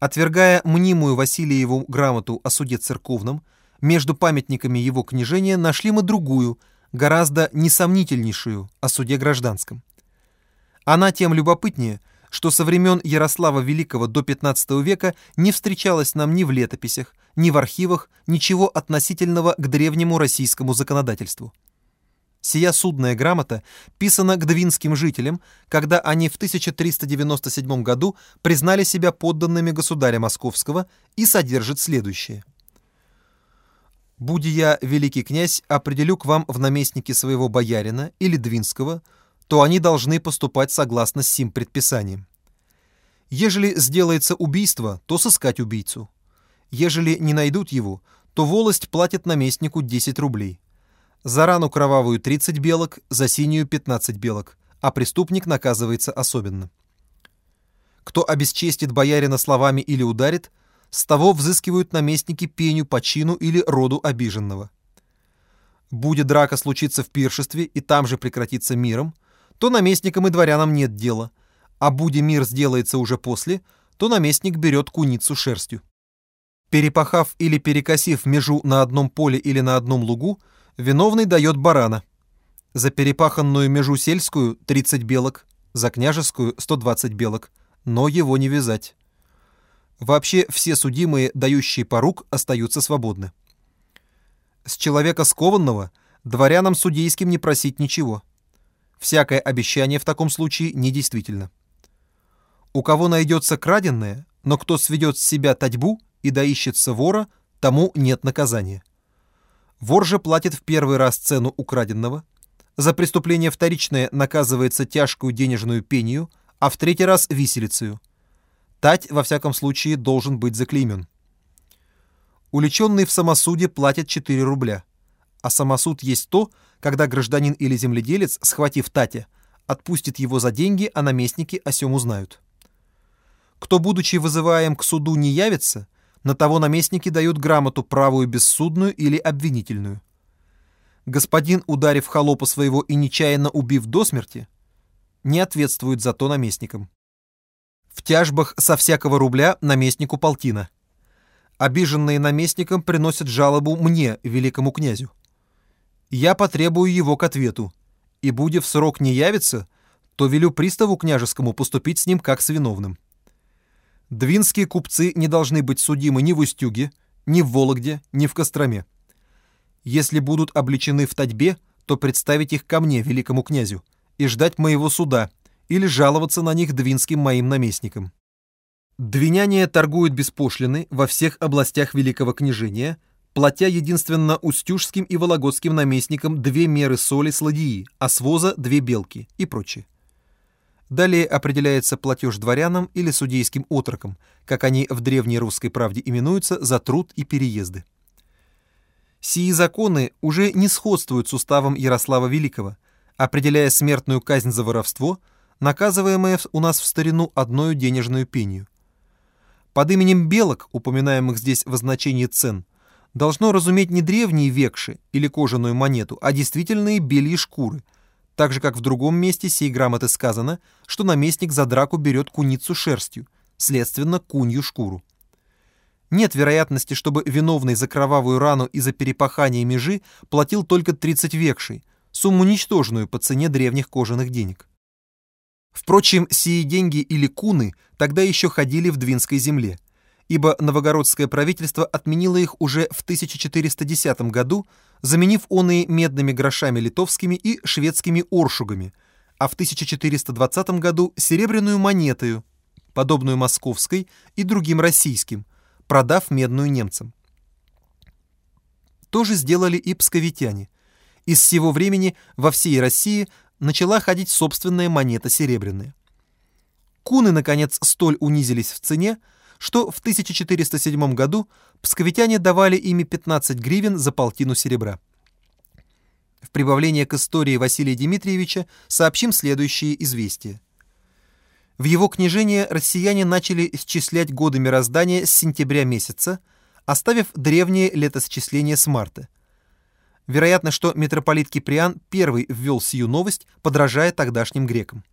Отвергая мнимую Васильеву грамоту о суде церковном, между памятниками его княжения нашли мы другую, гораздо несомнительнейшую о суде гражданском. Она тем любопытнее, что со времен Ярослава Великого до XV века не встречалось нам ни в летописях, ни в архивах ничего относительного к древнему российскому законодательству. Сия судная грамота писана к двинским жителям, когда они в 1397 году признали себя подданными государя Московского и содержит следующее. «Будь я, великий князь, определю к вам в наместники своего боярина или двинского, то они должны поступать согласно с сим предписанием. Ежели сделается убийство, то сыскать убийцу. Ежели не найдут его, то волость платит наместнику 10 рублей. За рану кровавую 30 белок, за синюю 15 белок, а преступник наказывается особенно. Кто обесчестит боярина словами или ударит, с того взыскивают наместники пеню по чину или роду обиженного. Будет драка случиться в пиршестве и там же прекратиться миром, то наместникам и дворянам нет дела, а буде мир сделается уже после, то наместник берет куницу шерстью. Перепахав или перекосив межу на одном поле или на одном лугу, Виновный дает барана. За перепаханную межу сельскую 30 белок, за княжескую 120 белок, но его не вязать. Вообще все судимые, дающие порук, остаются свободны. С человека скованного дворянам судейским не просить ничего. Всякое обещание в таком случае недействительно. У кого найдется краденное, но кто сведет с себя татьбу и доищется вора, тому нет наказания. Вор же платит в первый раз цену украденного, за преступление вторичное наказывается тяжкую денежную пению, а в третий раз виселицею. Тать, во всяком случае, должен быть заклеймен. Уличенный в самосуде платит 4 рубля, а самосуд есть то, когда гражданин или земледелец, схватив Татя, отпустит его за деньги, а наместники о сем узнают. Кто, будучи вызываем к суду, не явится – на того наместники дают грамоту правую бессудную или обвинительную. Господин, ударив холопа своего и нечаянно убив до смерти, не ответствует за то наместникам. В тяжбах со всякого рубля наместнику полтина. Обиженные наместником приносят жалобу мне, великому князю. Я потребую его к ответу, и, будя в срок не явится, то велю приставу княжескому поступить с ним как с виновным. Двинские купцы не должны быть судимы ни в Устюге, ни в Вологде, ни в Костроме. Если будут обличены в татьбе, то представить их ко мне, великому князю, и ждать моего суда, или жаловаться на них двинским моим наместникам. Двиняне торгуют без пошлины во всех областях Великого княжения, платя единственно устюжским и вологодским наместникам две меры соли с а с воза две белки и прочее. Далее определяется платеж дворянам или судейским отрокам, как они в древней русской правде именуются, за труд и переезды. Сии законы уже не сходствуют с уставом Ярослава Великого, определяя смертную казнь за воровство, наказываемое у нас в старину одною денежную пенью. Под именем белок, упоминаемых здесь в значении цен, должно разуметь не древние векши или кожаную монету, а действительные бельи шкуры – так же, как в другом месте сей грамоты сказано, что наместник за драку берет куницу шерстью, следственно, кунью шкуру. Нет вероятности, чтобы виновный за кровавую рану и за перепахание межи платил только 30 векшей, сумму ничтожную по цене древних кожаных денег. Впрочем, сии деньги или куны тогда еще ходили в Двинской земле – ибо новогородское правительство отменило их уже в 1410 году, заменив оные медными грошами литовскими и шведскими оршугами, а в 1420 году серебряную монетою, подобную московской и другим российским, продав медную немцам. То же сделали и псковитяне. И с сего времени во всей России начала ходить собственная монета серебряная. Куны, наконец, столь унизились в цене, что в 1407 году псковитяне давали ими 15 гривен за полтину серебра. В прибавление к истории Василия Дмитриевича сообщим следующие известия. В его княжение россияне начали исчислять годы мироздания с сентября месяца, оставив древнее летосчисление с марта. Вероятно, что митрополит Киприан первый ввел сию новость, подражая тогдашним грекам.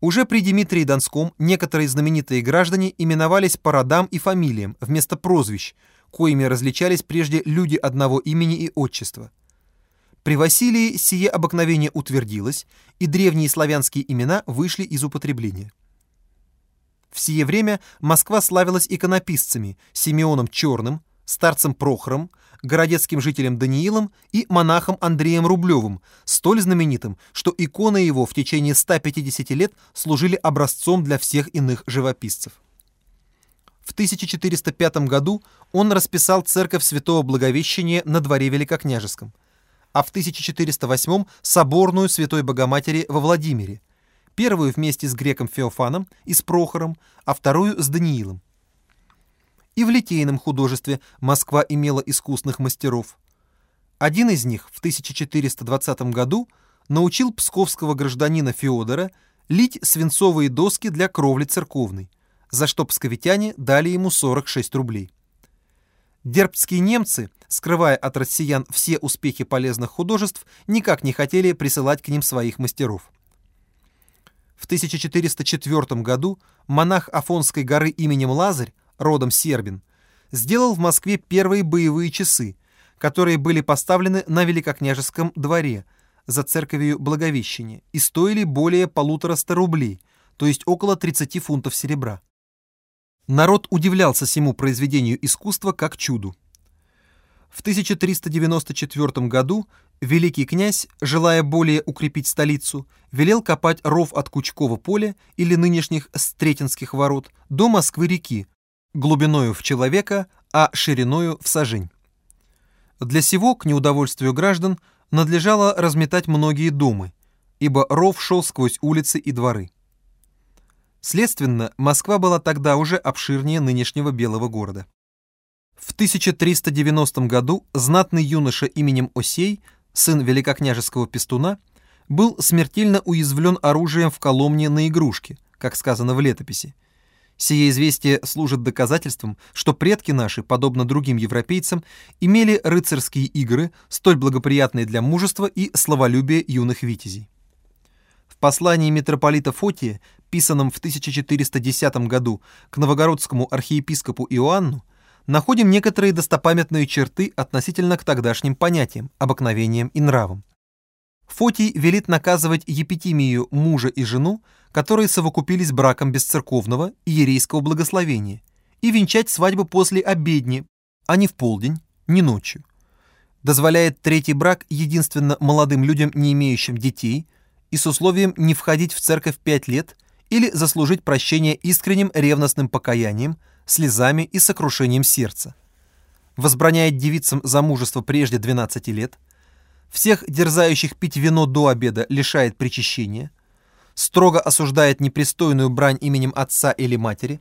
Уже при Дмитрии Донском некоторые знаменитые граждане именовались по родам и фамилиям вместо прозвищ, коими различались прежде люди одного имени и отчества. При Василии сие обыкновение утвердилось, и древние славянские имена вышли из употребления. В сие время Москва славилась иконописцами Симеоном Черным, старцем Прохором, городецким жителем Даниилом и монахом Андреем Рублевым, столь знаменитым, что иконы его в течение 150 лет служили образцом для всех иных живописцев. В 1405 году он расписал церковь Святого Благовещения на дворе Великокняжеском, а в 1408 соборную Святой Богоматери во Владимире, первую вместе с греком Феофаном и с Прохором, а вторую с Даниилом. И в литейном художестве Москва имела искусных мастеров. Один из них в 1420 году научил псковского гражданина Феодора лить свинцовые доски для кровли церковной, за что псковитяне дали ему 46 рублей. Дербцкие немцы, скрывая от россиян все успехи полезных художеств, никак не хотели присылать к ним своих мастеров. В 1404 году монах Афонской горы именем Лазарь родом Сербин, сделал в Москве первые боевые часы, которые были поставлены на Великокняжеском дворе за церковью Благовещения и стоили более полутора ста рублей, то есть около 30 фунтов серебра. Народ удивлялся всему произведению искусства как чуду. В 1394 году великий князь, желая более укрепить столицу, велел копать ров от Кучкова поля или нынешних Стретинских ворот до Москвы-реки, глубиною в человека, а шириною в сажень. Для сего, к неудовольствию граждан, надлежало разметать многие дома, ибо ров шел сквозь улицы и дворы. Следственно, Москва была тогда уже обширнее нынешнего Белого города. В 1390 году знатный юноша именем Осей, сын великокняжеского пестуна, был смертельно уязвлен оружием в Коломне на игрушке, как сказано в летописи, Сие известие служит доказательством, что предки наши, подобно другим европейцам, имели рыцарские игры, столь благоприятные для мужества и словолюбия юных витязей. В послании митрополита Фотия, писанном в 1410 году к новогородскому архиепископу Иоанну, находим некоторые достопамятные черты относительно к тогдашним понятиям, обыкновениям и нравам. Фотий велит наказывать епитимию мужа и жену, которые совокупились браком без церковного и ерейского благословения, и венчать свадьбу после обедни, а не в полдень, не ночью. Дозволяет третий брак единственно молодым людям, не имеющим детей, и с условием не входить в церковь пять лет или заслужить прощение искренним ревностным покаянием, слезами и сокрушением сердца. Возбраняет девицам замужество прежде 12 лет – всех дерзающих пить вино до обеда лишает причащения, строго осуждает непристойную брань именем отца или матери,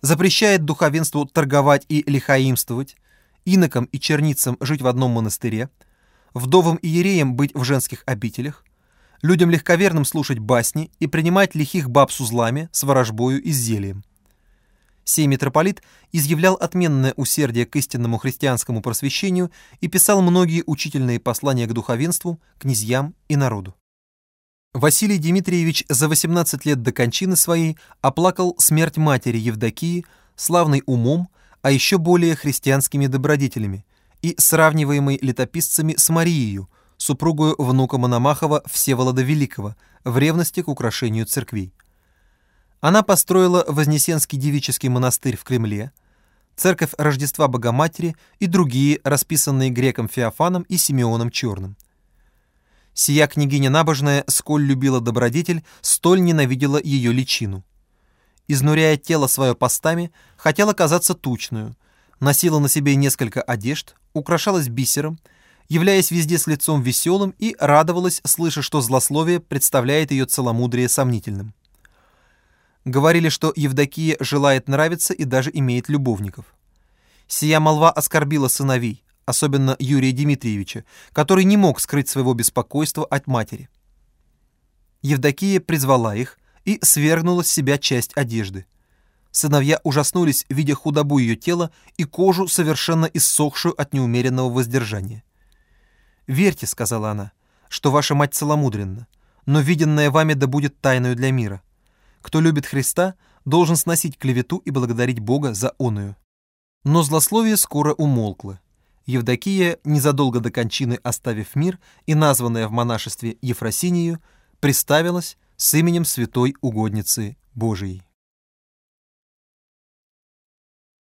запрещает духовенству торговать и лихаимствовать, инокам и черницам жить в одном монастыре, вдовам и ереям быть в женских обителях, людям легковерным слушать басни и принимать лихих баб с узлами, с ворожбою и с зельем. Сей митрополит изъявлял отменное усердие к истинному христианскому просвещению и писал многие учительные послания к духовенству, князьям и народу. Василий Дмитриевич за 18 лет до кончины своей оплакал смерть матери Евдокии, славной умом, а еще более христианскими добродетелями, и сравниваемой летописцами с Марией, супругою внука Мономахова Всеволода Великого, в ревности к украшению церквей. Она построила Вознесенский девический монастырь в Кремле, церковь Рождества Богоматери и другие, расписанные греком Феофаном и Симеоном Черным. Сия княгиня набожная, сколь любила добродетель, столь ненавидела ее личину. Изнуряя тело свое постами, хотела казаться тучную, носила на себе несколько одежд, украшалась бисером, являясь везде с лицом веселым и радовалась, слыша, что злословие представляет ее целомудрие сомнительным. Говорили, что Евдокия желает нравиться и даже имеет любовников. Сия молва оскорбила сыновей, особенно Юрия Дмитриевича, который не мог скрыть своего беспокойства от матери. Евдокия призвала их и свергнула с себя часть одежды. Сыновья ужаснулись, видя худобу ее тела и кожу, совершенно иссохшую от неумеренного воздержания. «Верьте», — сказала она, — «что ваша мать целомудренна, но виденное вами да будет тайною для мира. кто любит Христа, должен сносить клевету и благодарить Бога за оную. Но злословие скоро умолкло. Евдокия, незадолго до кончины оставив мир и названная в монашестве Ефросинию, приставилась с именем святой угодницы Божией.